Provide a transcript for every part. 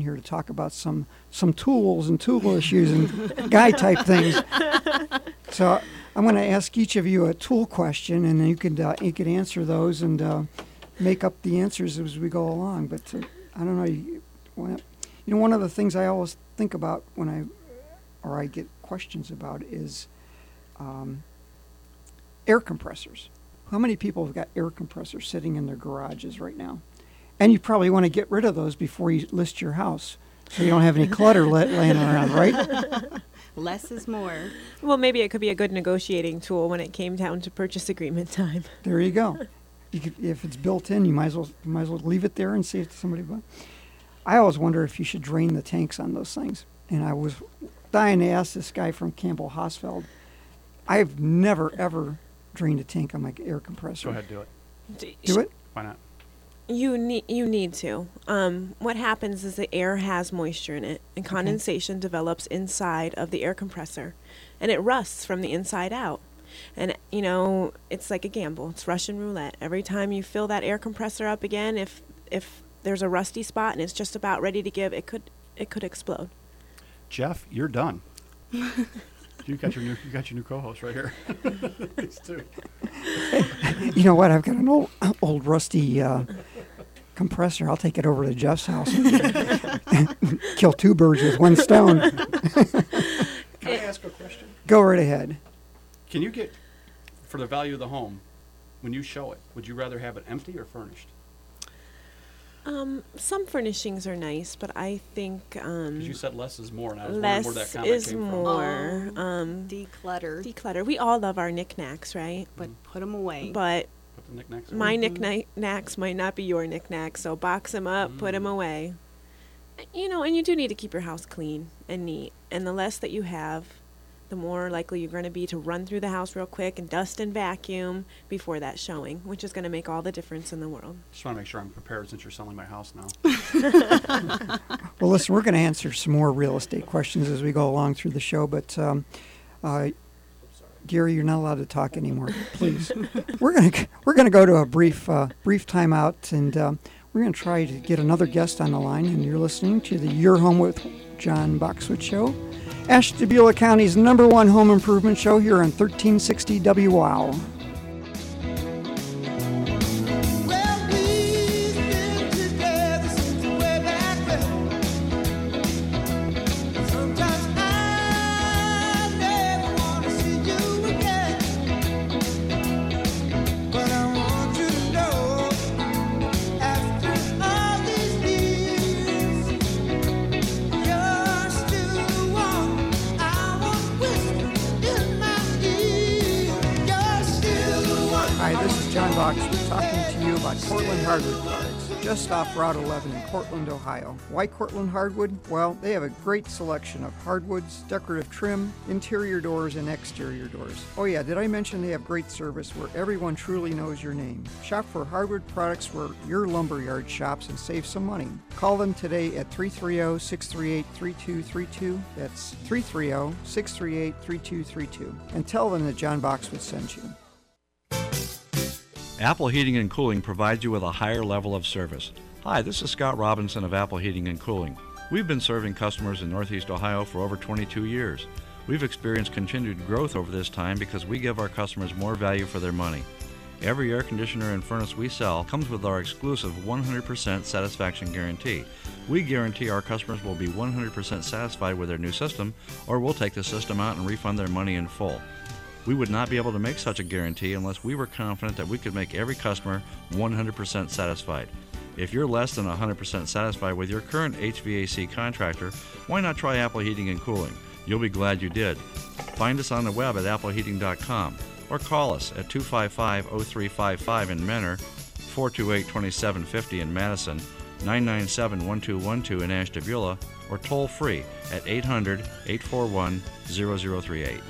line here to talk about some some tools and tool issues and guy type things. So I'm going to ask each of you a tool question, and then you could uh, you could answer those and uh, make up the answers as we go along. But uh, I don't know. You, when, you know, one of the things I always think about when I or I get questions about is um, air compressors. How many people have got air compressors sitting in their garages right now? And you probably want to get rid of those before you list your house, so you don't have any clutter la- laying around, right? Less is more. Well, maybe it could be a good negotiating tool when it came down to purchase agreement time. There you go. You could, if it's built in, you might as well you might as well leave it there and see if somebody. Buy. I always wonder if you should drain the tanks on those things. And I was dying to ask this guy from Campbell Hausfeld. I've never ever drained a tank on my air compressor. Go ahead, do it. D- Do it. Why not? You need you need to. Um, what happens is the air has moisture in it, and condensation develops inside of the air compressor, and it rusts from the inside out. And you know, it's like a gamble. It's Russian roulette. Every time you fill that air compressor up again, if if there's a rusty spot and it's just about ready to give, it could it could explode. Jeff, you're done. you got your new you got your new co-host right here. These two. You know what? I've got an old old rusty uh, compressor. I'll take it over to Jeff's house. Kill two birds with one stone. Can I ask a question? Go right ahead. Can you get for the value of the home when you show it? Would you rather have it empty or furnished? Um, some furnishings are nice, but I think um, you said less is more, and I was wondering where that less comment is came more. Oh. Um, Declutter, declutter. We all love our knickknacks, right? but put them away. But from. Put the knickknacks my away. knickknacks might not be your knickknacks, so box them up, put 'em put them Mm. away. You know, and you do need to keep your house clean and neat. And the less that you have, the more likely you're going to be to run through the house real quick and dust and vacuum before that showing, which is going to make all the difference in the world. Just want to make sure I'm prepared since you're selling my house now. Well, listen, we're going to answer some more real estate questions as we go along through the show, but um, uh, Gary, you're not allowed to talk anymore. Please, we're going to we're going to go to a brief uh, brief timeout, and um, we're going to try to get another guest on the line. And you're listening to the Your Home with John Boxwood show, Ashtabula County's number one home improvement show here on 1360 WOW. Hardwood Products, just off Route 11 in Cortland, Ohio. Why Cortland Hardwood? Well, they have a great selection of hardwoods, decorative trim, interior doors, and exterior doors. Oh, yeah, did I mention they have great service where everyone truly knows your name? Shop for hardwood products where your lumberyard shops and save some money. Call them today at 330 638 3232. That's 330 638 3232. And tell them that John Boxwood sent you. Apple Heating and Cooling provides you with a higher level of service. Hi, this is Scott Robinson of Apple Heating and Cooling. We've been serving customers in Northeast Ohio for over 22 years. We've experienced continued growth over this time because we give our customers more value for their money. Every air conditioner and furnace we sell comes with our exclusive 100% satisfaction guarantee. We guarantee our customers will be 100% satisfied with their new system, or we'll take the system out and refund their money in full. We would not be able to make such a guarantee unless we were confident that we could make every customer 100% satisfied. If you're less than 100% satisfied with your current HVAC contractor, why not try Apple Heating and Cooling? You'll be glad you did. Find us on the web at appleheating.com or call us at 255 0355 in Mentor, 428 2750 in Madison, 997 1212 in Ashtabula, or toll free at 800 841 0038.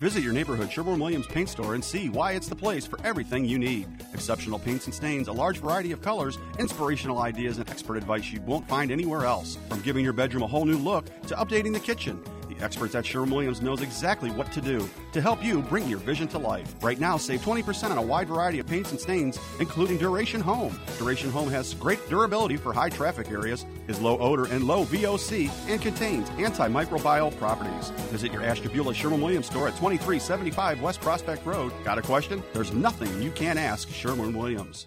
Visit your neighborhood Sherwin Williams paint store and see why it's the place for everything you need. Exceptional paints and stains, a large variety of colors, inspirational ideas, and expert advice you won't find anywhere else. From giving your bedroom a whole new look to updating the kitchen, experts at Sherwin Williams knows exactly what to do to help you bring your vision to life. Right now, save 20% on a wide variety of paints and stains, including Duration Home. Duration Home has great durability for high traffic areas, is low odor and low VOC, and contains antimicrobial properties. Visit your Ashtabula Sherwin Williams store at 2375 West Prospect Road. Got a question? There's nothing you can't ask Sherwin Williams.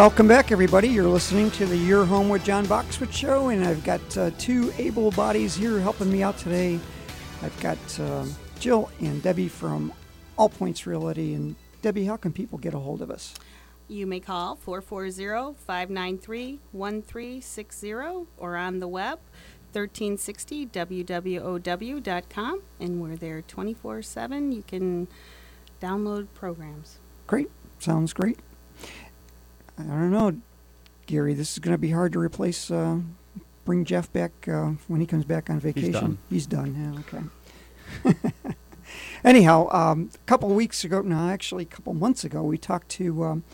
Welcome back, everybody. You're listening to the Your Home with John Boxwood show, and I've got uh, two able bodies here helping me out today. I've got um Jill and Debbie from All Points Realty. And Debbie, how can people get a hold of us? You may call 440-593-1360 or on the web 1360wwow.com and we're there 24/7. You can download programs. Great. Sounds great. I don't know, Gary. This is going to be hard to replace. Uh, bring Jeff back uh, when he comes back on vacation. done. He's done. Yeah. Okay. Anyhow, um, a couple weeks ago, no, actually, a couple months ago, we talked to um,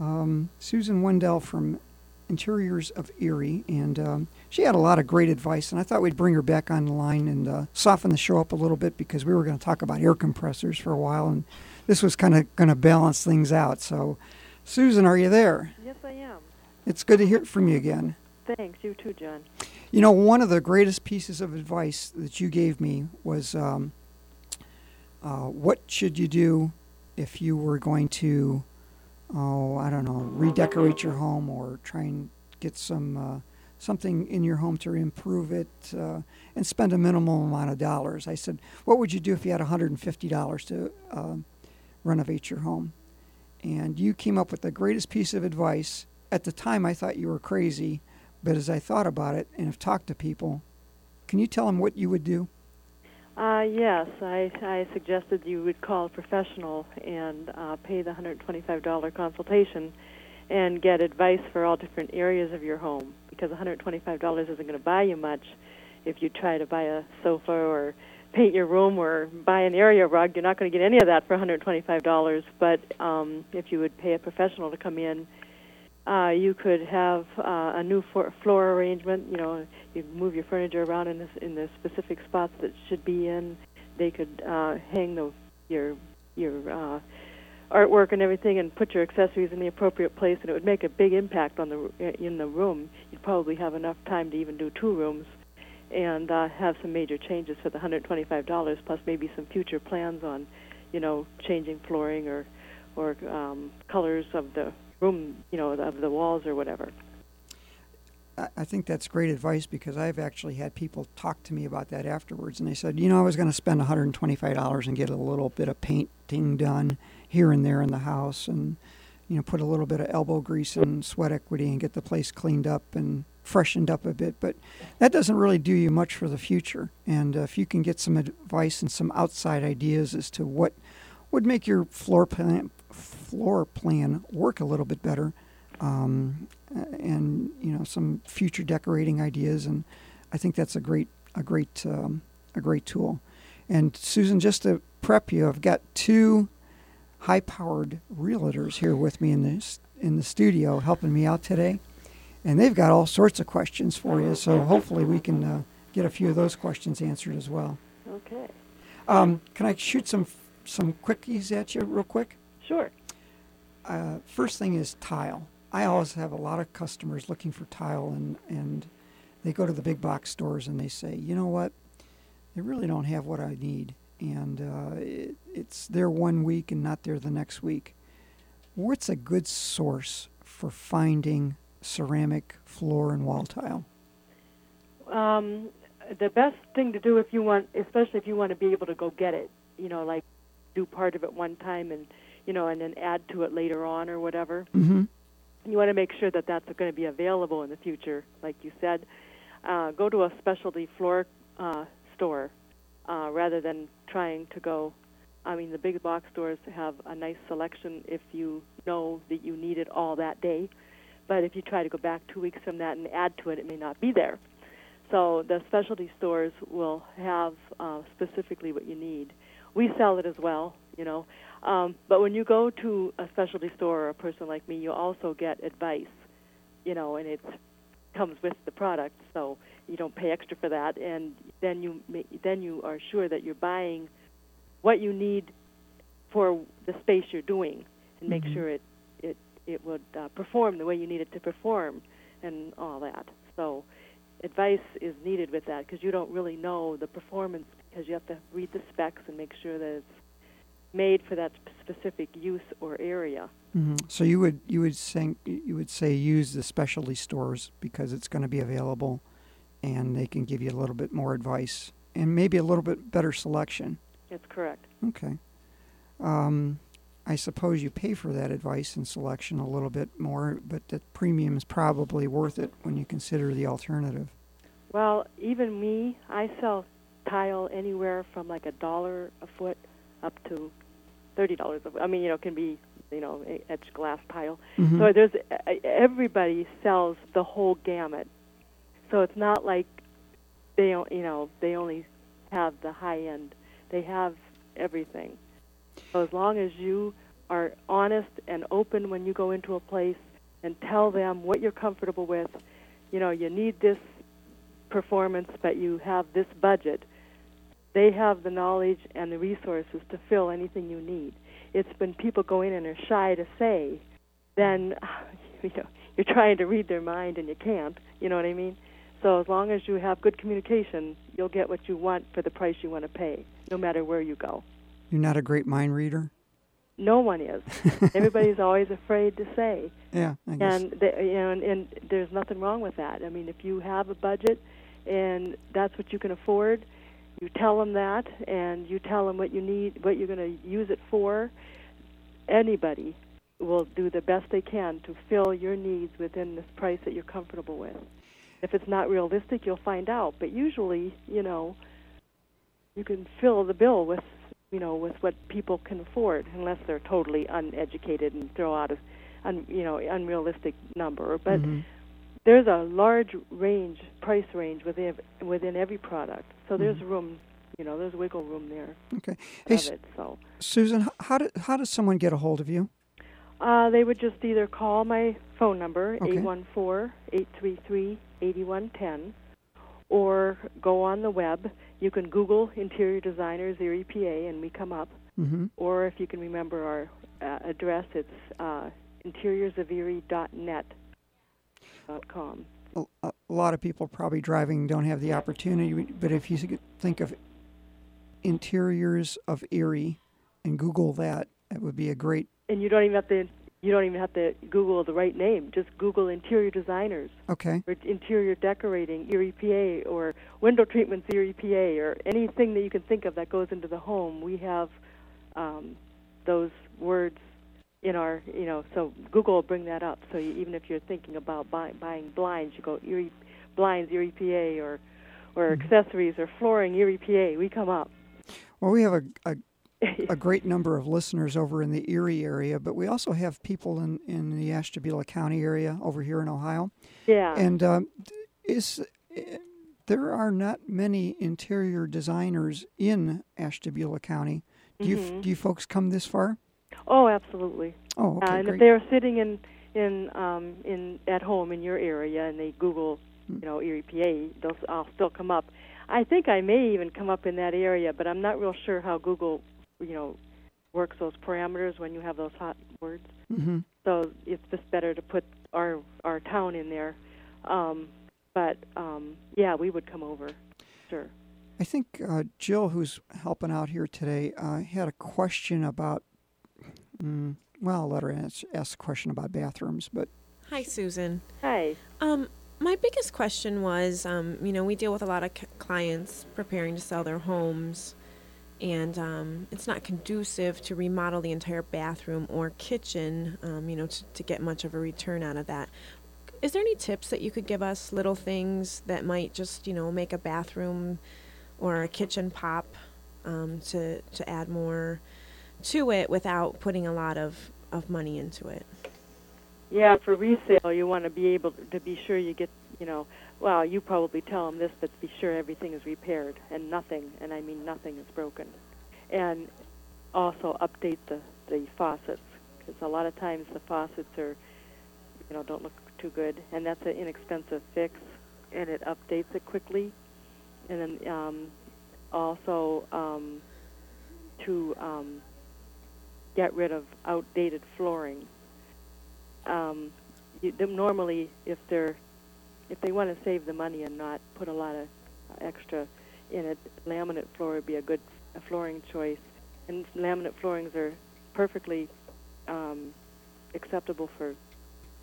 um, Susan Wendell from Interiors of Erie, and um, she had a lot of great advice. And I thought we'd bring her back on the line and uh, soften the show up a little bit because we were going to talk about air compressors for a while, and this was kind of going to balance things out. So, Susan, are you there? Yes, I am. It's good to hear from you again. Thanks. You too, John. You know, one of the greatest pieces of advice that you gave me was um, uh, what should you do if you were going to, oh, I don't know, redecorate your home or try and get some uh, something in your home to improve it uh, and spend a minimal amount of dollars. I said, what would you do if you had $150 to um renovate your home? And you came up with the greatest piece of advice. At the time, I thought you were crazy, but as I thought about it and have talked to people, can you tell them what you would do? Uh, yes, I, I suggested you would call a professional and uh, pay the $125 consultation and get advice for all different areas of your home because $125 isn't going to buy you much if you try to buy a sofa or paint your room or buy an area rug. You're not going to get any of that for $125. But um, if you would pay a professional to come in, uh, you could have uh, a new floor, floor arrangement. You know, you move your furniture around in, this, in the specific spots that should be in. They could uh, hang the your your uh, artwork and everything, and put your accessories in the appropriate place, and it would make a big impact on the in the room. You'd probably have enough time to even do two rooms, and uh, have some major changes for the $125, plus maybe some future plans on, you know, changing flooring or or um, colors of the room, you know, of the walls or whatever. I think that's great advice because I've actually had people talk to me about that afterwards, and they said, you know, I was going to spend $125 and get a little bit of painting done here and there in the house, and you know, put a little bit of elbow grease and sweat equity and get the place cleaned up and freshened up a bit. But that doesn't really do you much for the future. And uh, if you can get some advice and some outside ideas as to what would make your floor plan floor plan work a little bit better, um, and you know some future decorating ideas, and I think that's a great a great um, a great tool. And Susan, just to prep you, I've got two high-powered realtors here with me in this in the studio helping me out today, and they've got all sorts of questions for you. So hopefully we can uh, get a few of those questions answered as well. Okay. Um, can I shoot some some quickies at you real quick? Sure. uh, first thing is tile. I always have a lot of customers looking for tile, and and they go to the big box stores and they say, you know what, they really don't have what I need, and uh, it, it's there one week and not there the next week. What's a good source for finding ceramic floor and wall tile? Um, the best thing to do if you want, especially if you want to be able to go get it, you know, like do part of it one time and you know, and then add to it later on or whatever. Mm-hmm. You want to make sure that that's going to be available in the future, like you said. Uh, go to a specialty floor uh, store uh, rather than trying to go. I mean, the big box stores have a nice selection if you know that you need it all that day. But if you try to go back two weeks from that and add to it, it may not be there. So the specialty stores will have uh, specifically what you need. We sell it as well, you know. Um, but when you go to a specialty store or a person like me, you also get advice, you know, and it comes with the product, so you don't pay extra for that. And then you ma- then you are sure that you're buying what you need for the space you're doing, and make Mhm. sure it it would uh, perform the way you need it to perform, and all that. So advice is needed with that because you don't really know the performance because you have to read the specs and make sure that it's made for that specific use or area. hmm So you would you would say you would say use the specialty stores because it's going to be available, and they can give you a little bit more advice and maybe a little bit better selection. That's correct. Okay. Um, I suppose you pay for that advice and selection a little bit more, but the premium is probably worth it when you consider the alternative. Well, even me, I sell tile anywhere from like a dollar a foot up to thirty dollars a foot. I mean, you know, it can be you know etched glass tile. Mhm. So there's everybody sells the whole gamut. So it's not like they you know they only have the high end. They have everything. So as long as you are honest and open when you go into a place and tell them what you're comfortable with, you know, you need this performance, but you have this budget. They have the knowledge and the resources to fill anything you need. It's when people go in and are shy to say, then you know you're trying to read their mind and you can't. You know what I mean? So as long as you have good communication, you'll get what you want for the price you want to pay, no matter where you go. You're not a great mind reader. No one is. Everybody's always afraid to say, Yeah, I guess. and they, you know, and, and there's nothing wrong with that. I mean, if you have a budget and that's what you can afford, you tell them that, and you tell them what you need, what you're going to use it for. Anybody will do the best they can to fill your needs within this price that you're comfortable with. If it's not realistic, you'll find out. But usually, you know, you can fill the bill with, you know, with what people can afford, unless they're totally uneducated and throw out a, un, you know, unrealistic number. But Mhm. there's a large range, price range within within every product. So there's room, you know, there's wiggle room there Okay. Hey, it. So Susan, how do, how does someone get a hold of you? uh, they would just either call my phone number eight one four eight three three eighty one ten, or go on the web. You can Google interior designers Erie PA and we come up. Mm-hmm. Or if you can remember our uh, address, it's uh, interiorsoferie.net. Dot com. A, a lot of people probably driving don't have the opportunity, but if you think of interiors of Erie and Google that, it would be a great. And you don't even have to you don't even have to Google the right name. Just Google interior designers Okay. or interior decorating Erie PA or window treatments Erie PA or anything that you can think of that goes into the home. We have um, those words in our you know so Google will bring that up. So you, even if you're thinking about buy, buying blinds, you go Erie blinds Erie PA or or accessories or flooring Erie PA. We come up. Well, we have a, a a great number of listeners over in the Erie area, but we also have people in, in the Ashtabula County area over here in Ohio. Yeah. And um, is eh, there are not many interior designers in Ashtabula County. Do you Mhm. do you folks come this far? Oh, absolutely. Oh, okay, uh, and great. if they're sitting in in um, in at home in your area and they Google, Hmm. you know, Erie PA, they'll I'll still come up. I think I may even come up in that area, but I'm not real sure how Google, you know, works those parameters when you have those hot words. hmm So it's just better to put our our town in there. Um, but um, yeah, we would come over. Sure. I think uh, Jill, who's helping out here today, uh, had a question about. Mm, well, I'll let her ask, ask a question about bathrooms, but Hi, Susan. Hi. Um, my biggest question was, um, you know, we deal with a lot of c- clients preparing to sell their homes, and um, it's not conducive to remodel the entire bathroom or kitchen, um, you know, to, to get much of a return out of that. Is there any tips that you could give us, little things that might just, you know, make a bathroom or a kitchen pop um, to to add more to it without putting a lot of, of money into it? Yeah, for resale, you want to be able to be sure you get, you know, well, you probably tell them this, but be sure everything is repaired and nothing, and I mean nothing is broken. And also update the, the faucets, because a lot of times the faucets are, you know, don't look too good, and that's an inexpensive fix, and it updates it quickly. And then um, also um, to um, get rid of outdated flooring um, you, normally if they're if they want to save the money and not put a lot of extra in it, laminate floor would be a good a flooring choice. And laminate floorings are perfectly um, acceptable for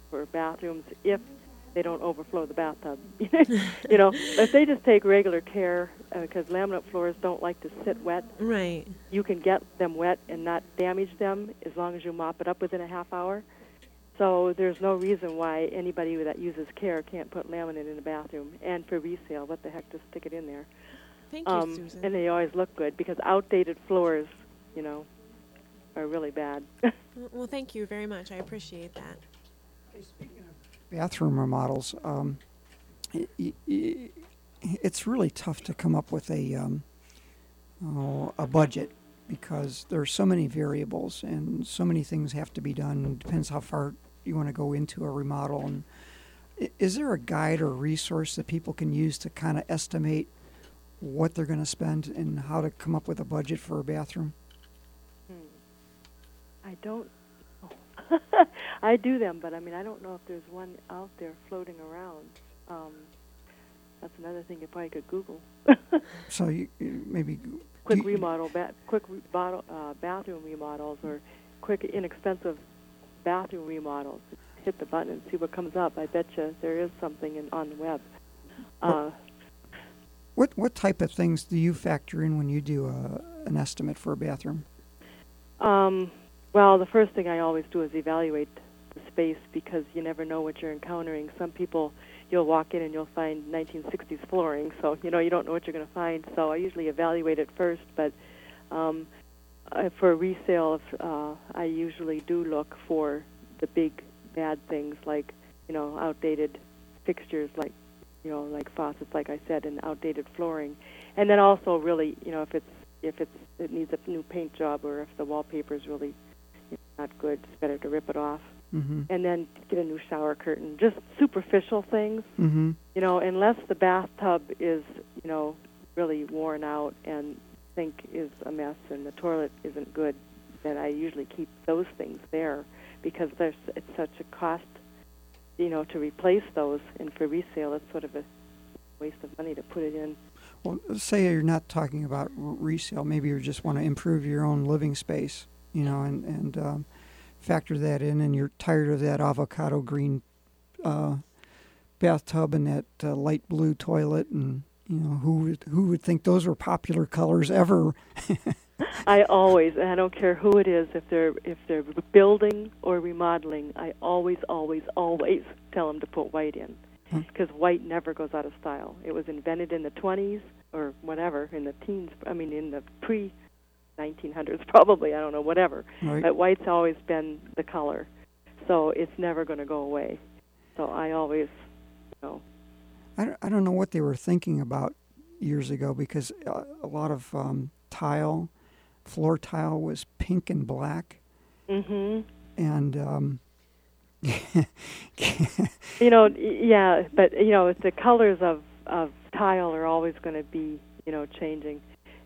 for bathrooms if they don't overflow the bathtub. you know, if they just take regular care, because laminate floors don't like to sit wet. Right. You can get them wet and not damage them as long as you mop it up within a half hour. So there's no reason why anybody that uses care can't put laminate in a bathroom. And for resale, what the heck, just stick it in there. Thank you, Um, Susan. and they always look good because outdated floors, you know, are really bad. Well, thank you very much. I appreciate that. bathroom remodels, um, i- i- i- it's really tough to come up with a um, oh, a budget because there are so many variables and so many things have to be done. It depends how far you want to go into a remodel. And is there a guide or resource that people can use to kind of estimate what they're going to spend and how to come up with a budget for a bathroom? I don't. I do them, but I mean, I don't know if there's one out there floating around. Um, that's another thing you probably could Google. So you, you maybe quick you- remodel, ba- quick re- bottle, uh, bathroom remodels, or quick inexpensive bathroom remodels. Hit the button and see what comes up. I bet you there is something in, on the web. Uh, What what type of things do you factor in when you do a, an estimate for a bathroom? Um, well, the first thing I always do is evaluate the space because you never know what you're encountering. Some people, you'll walk in and you'll find 1960s flooring, so you know you don't know what you're going to find. So I usually evaluate it first, but um, uh, for resale, if, uh, I usually do look for the big bad things like you know outdated fixtures, like you know like faucets, like I said, and outdated flooring, and then also really you know if it's if it's it needs a new paint job or if the wallpaper is really you know, not good, it's better to rip it off. Mm-hmm. And then get a new shower curtain. Just superficial things, Mm-hmm. you know, unless the bathtub is, you know, really worn out and sink is a mess and the toilet isn't good, then I usually keep those things there because there's it's such a cost, you know, to replace those. And for resale, it's sort of a waste of money to put it in. Well, say you're not talking about resale. Maybe you just want to improve your own living space, you know, and and um, factor that in. And you're tired of that avocado green uh, bathtub and that uh, light blue toilet, and you know who would, who would think those were popular colors ever? I always, and I don't care who it is, if they're if they're building or remodeling, I always, always, always tell them to put white in, Hmm. because white never goes out of style. It was invented in the 20s or whatever, in the teens. I mean, in the pre 1900s, probably. I don't know, whatever. Right. But white's always been the color, so it's never going to go away. So I always, you know, I don't, I don't know what they were thinking about years ago because uh, a lot of um, tile, floor tile was pink and black, hmm and um, You know, yeah, but you know, the colors of of tile are always going to be, you know, changing,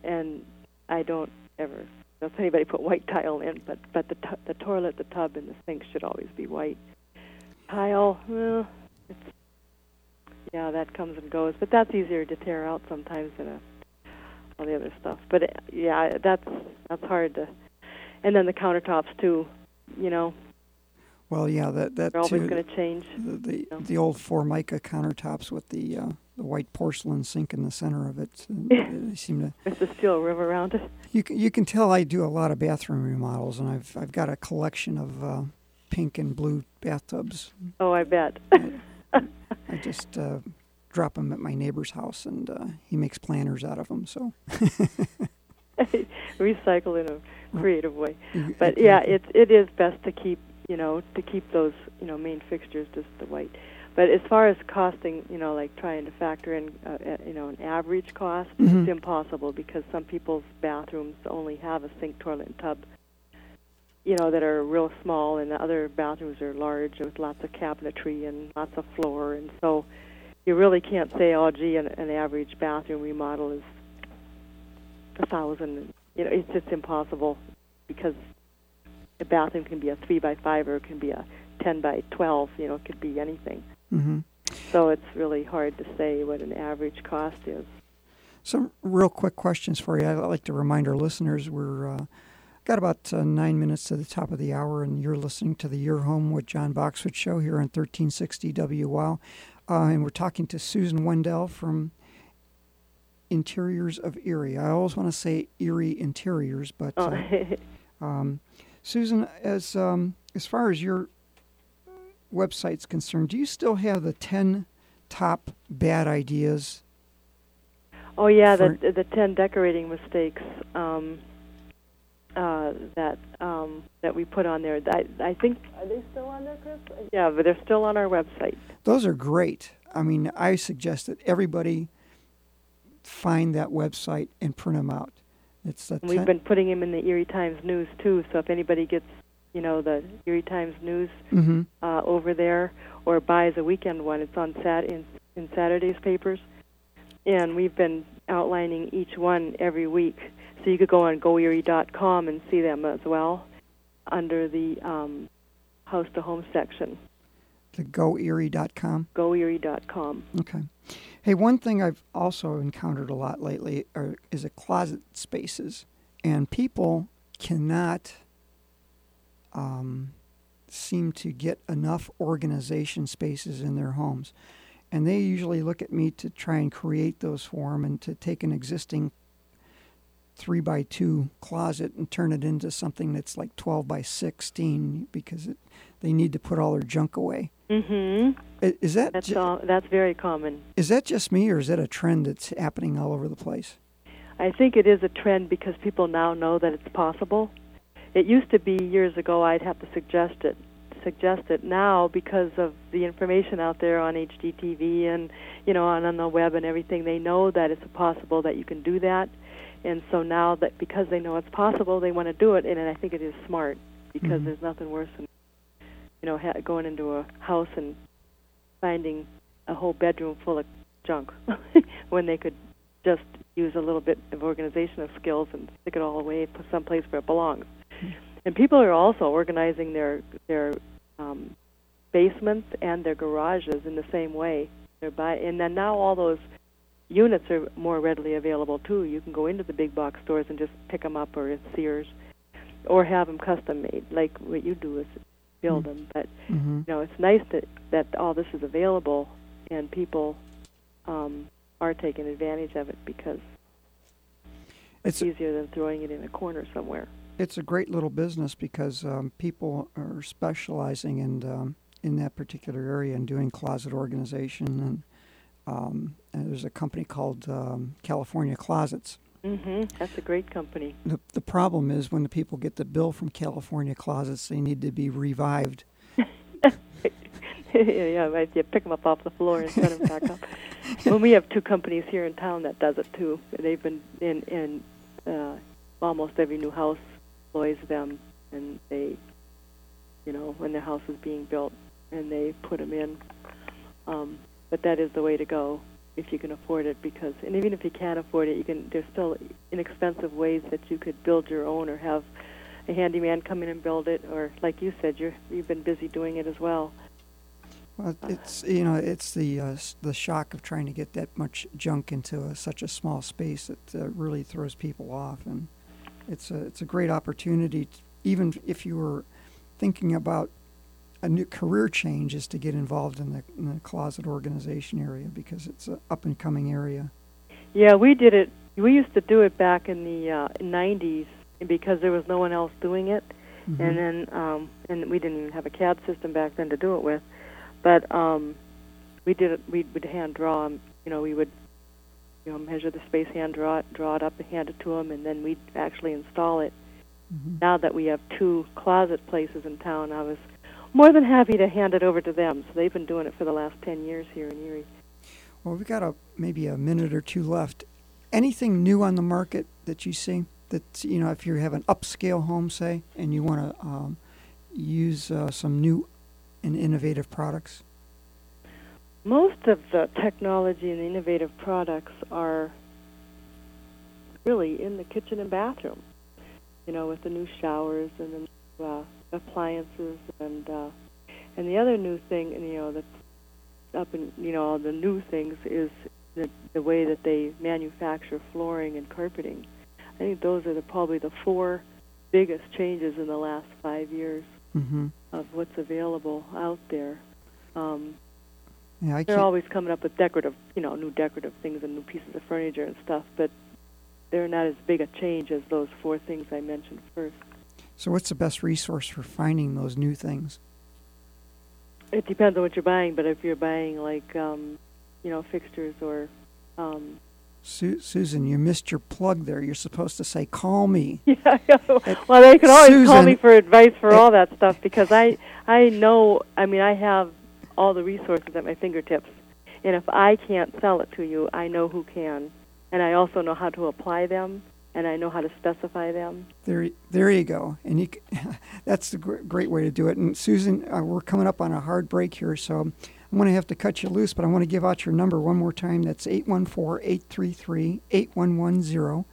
and I don't ever if anybody put white tile in, but but the t- the toilet, the tub, and the sink should always be white. Tile, well, it's yeah, that comes and goes. But that's easier to tear out sometimes than a, all the other stuff. But uh, yeah, that's that's hard to. And then the countertops too. You know, Well, yeah, that that they're always going to change. the the, know. the old Formica countertops with the uh, the white porcelain sink in the center of it. uh, they seem to. There's the steel rim around it. You can, you can tell I do a lot of bathroom remodels, and I've I've got a collection of uh, pink and blue bathtubs. Oh, I bet. I just uh, drop them at my neighbor's house, and uh, he makes planners out of them. So, Recycle in a creative way. But yeah, it's it is best to keep you know to keep those you know main fixtures just the white. But as far as costing, you know, like trying to factor in uh, you know an average cost, Mhm. it's impossible because some people's bathrooms only have a sink, toilet, and tub. You know that are real small, and the other bathrooms are large with lots of cabinetry and lots of floor, and so you really can't say, oh, gee, an, an average bathroom remodel is a thousand. You know, it's just impossible because a bathroom can be a three by five or it can be a ten by twelve. You know, it could be anything. hmm So it's really hard to say what an average cost is. Some real quick questions for you. I'd like to remind our listeners we're uh, got about uh, nine minutes to the top of the hour, and you're listening to the Your Home with John Boxwood show here on 1360 WWOW. Uh, and we're talking to Susan Wendell from Interiors of Erie. I always want to say Erie Interiors, but Oh, uh, um, Susan, as um, as far as your website's concerned, do you still have the 10 top bad ideas oh yeah, For- the the ten decorating mistakes um, uh, that um, that we put on there. I I think are they still on there, Chris? Yeah, but they're still on our website. Those are great. I mean, I suggest that everybody find that website and print them out. It's the And we've been putting them in the Erie Times News too. So if anybody gets, you know, the Erie Times News Mhm. uh, over there, or buys a weekend one, it's on sat in in Saturday's papers, and we've been outlining each one every week. So you could go on goerie.com and see them as well, under the um, house to home section. the goerie.com. Goerie.com. Okay. Hey, one thing I've also encountered a lot lately are, is a closet spaces, and people cannot um, seem to get enough organization spaces in their homes, and they usually look at me to try and create those for them and to take an existing three by two closet and turn it into something that's like 12 by 16 because it, they need to put all their junk away. Mm-hmm. Is that That's ju- all. That's very common. is that just me, or is that a trend that's happening all over the place? I think it is a trend because people now know that it's possible. It used to be years ago I'd have to suggest it. Suggest it now because of the information out there on HGTV and you know on on the web and everything. They know that it's possible that you can do that, and so now that because they know it's possible, they want to do it. And I think it is smart because Mhm. there's nothing worse than you know ha- going into a house and finding a whole bedroom full of junk when they could just use a little bit of organization of skills and stick it all away put someplace where it belongs. And people are also organizing their their um, basements and their garages in the same way. They're buy and then now all those units are more readily available too. You can go into the big box stores and just pick them up, or at Sears, or have them custom made, like what you do is build them. But Mm-hmm. you know, it's nice that that all this is available and people um, are taking advantage of it because It's it's easier than throwing it in a corner somewhere. it's a great little business because um, people are specializing in um, in that particular area and doing closet organization and, um, and there's a company called um, California Closets. hmm That's a great company. The the problem is when the people get the bill from California Closets, they need to be revived. yeah, right. You pick them up off the floor and set them back up. Well, we have two companies here in town that does it too. They've been in in uh, almost every new house employs them, and they, you know, when the house is being built, and they put them in. Um, but that is the way to go if you can afford it, because and even if you can't afford it, you can. There's still inexpensive ways that you could build your own, or have a handyman come in and build it, or like you said, you're you've been busy doing it as well. Well, it's you know it's the uh, the shock of trying to get that much junk into a, such a small space that uh, really throws people off, and it's a it's a great opportunity, t- even if you were thinking about a new career change, is to get involved in the, in the closet organization area because it's an up and coming area. Yeah, we did it. We used to do it back in the uh, 90s because there was no one else doing it, Mhm. and then um, and we didn't even have a CAD system back then to do it with. But um, we did it. We would hand draw 'em. You know, we would you know measure the space, hand draw it, draw it up, and hand it to them, and then we'd actually install it. Mhm. Now that we have two closet places in town, I was more than happy to hand it over to them. So they've been doing it for the last 10 years here in Erie. Well, we've got a maybe a minute or two left. Anything new on the market that you see? That you know, if you have an upscale home, say, and you want to um, use uh, some new and innovative products. Most of the technology and the innovative products are really in the kitchen and bathroom. You know, with the new showers and the new, uh, appliances and uh, and the other new thing, and you know, that's up in you know all the new things is the the way that they manufacture flooring and carpeting. I think those are the probably the four biggest changes in the last five years Mm-hmm. of what's available out there. Um, Yeah, I they're can't. always coming up with decorative, you know, new decorative things and new pieces of furniture and stuff, but they're not as big a change as those four things I mentioned first. So, what's the best resource for finding those new things? It depends on what you're buying, but if you're buying like, um, you know, fixtures or, um, Su- Susan, you missed your plug there. You're supposed to say, "Call me." yeah, well, they can always call me for advice for all that stuff because I, I know, I mean, I have all the resources at my fingertips, and if I can't sell it to you, I know who can, and I also know how to apply them, and I know how to specify them. There, there you go. And you, that's the gr- great way to do it. And Susan, uh, we're coming up on a hard break here, so I'm going to have to cut you loose. But I want to give out your number one more time. That's 814-833-8110,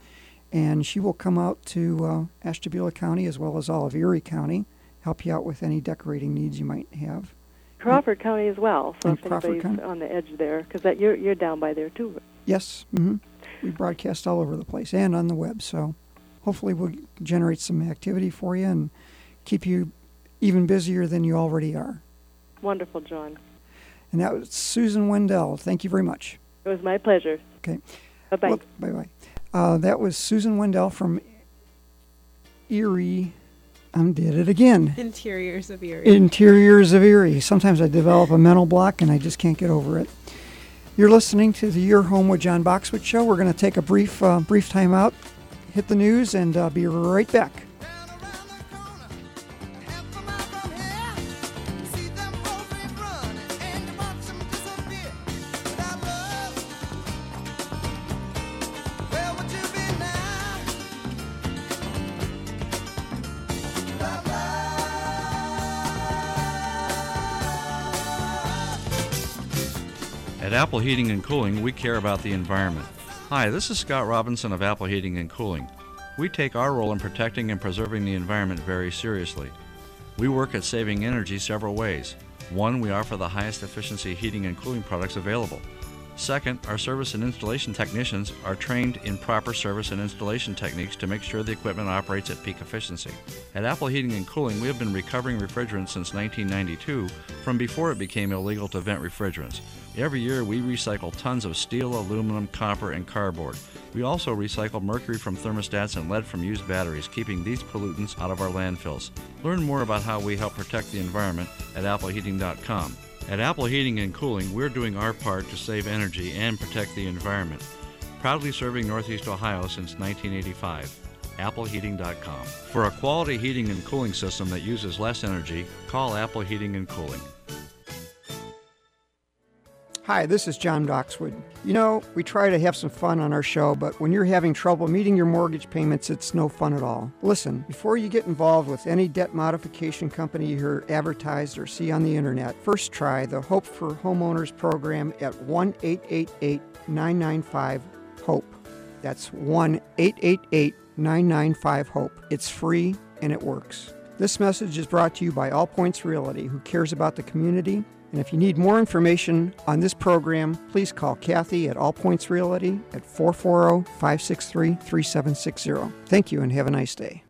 and she will come out to uh, Ashtabula County as well as all of Erie County, help you out with any decorating needs you might have. Crawford County as well. So if Crawford anybody's County. on the edge there, because that you're you're down by there too. Yes, hmm we broadcast all over the place and on the web. So hopefully we'll generate some activity for you and keep you even busier than you already are. Wonderful, John. And that was Susan Wendell. Thank you very much. It was my pleasure. Okay. Bye bye. bye bye. Uh, that was Susan Wendell from Erie. I did it again. Interiors of Erie. Interiors of Erie. Sometimes I develop a mental block and I just can't get over it. You're listening to the Your Home with John Boxwood show. We're going to take a brief uh, brief time out, hit the news, and uh, be right back. At Apple Heating and Cooling, we care about the environment. Hi, this is Scott Robinson of Apple Heating and Cooling. We take our role in protecting and preserving the environment very seriously. We work at saving energy several ways. One, we offer the highest efficiency heating and cooling products available. Second, our service and installation technicians are trained in proper service and installation techniques to make sure the equipment operates at peak efficiency. At Apple Heating and Cooling, we have been recovering refrigerants since 1992 from before it became illegal to vent refrigerants. Every year, we recycle tons of steel, aluminum, copper, and cardboard. We also recycle mercury from thermostats and lead from used batteries, keeping these pollutants out of our landfills. Learn more about how we help protect the environment at appleheating.com. At Apple Heating and Cooling, we're doing our part to save energy and protect the environment. Proudly serving Northeast Ohio since 1985. appleheating.com. For a quality heating and cooling system that uses less energy, call Apple Heating and Cooling. Hi, this is John Boxwood. You know, we try to have some fun on our show, but when you're having trouble meeting your mortgage payments, it's no fun at all. Listen, before you get involved with any debt modification company you hear advertised or see on the internet, first try the Hope for Homeowners program at 1 888 995 HOPE. That's 1 888 995 HOPE. It's free and it works. This message is brought to you by All Points Realty, who cares about the community And if you need more information on this program, please call Kathy at All Points Realty at 440 563 3760. Thank you and have a nice day.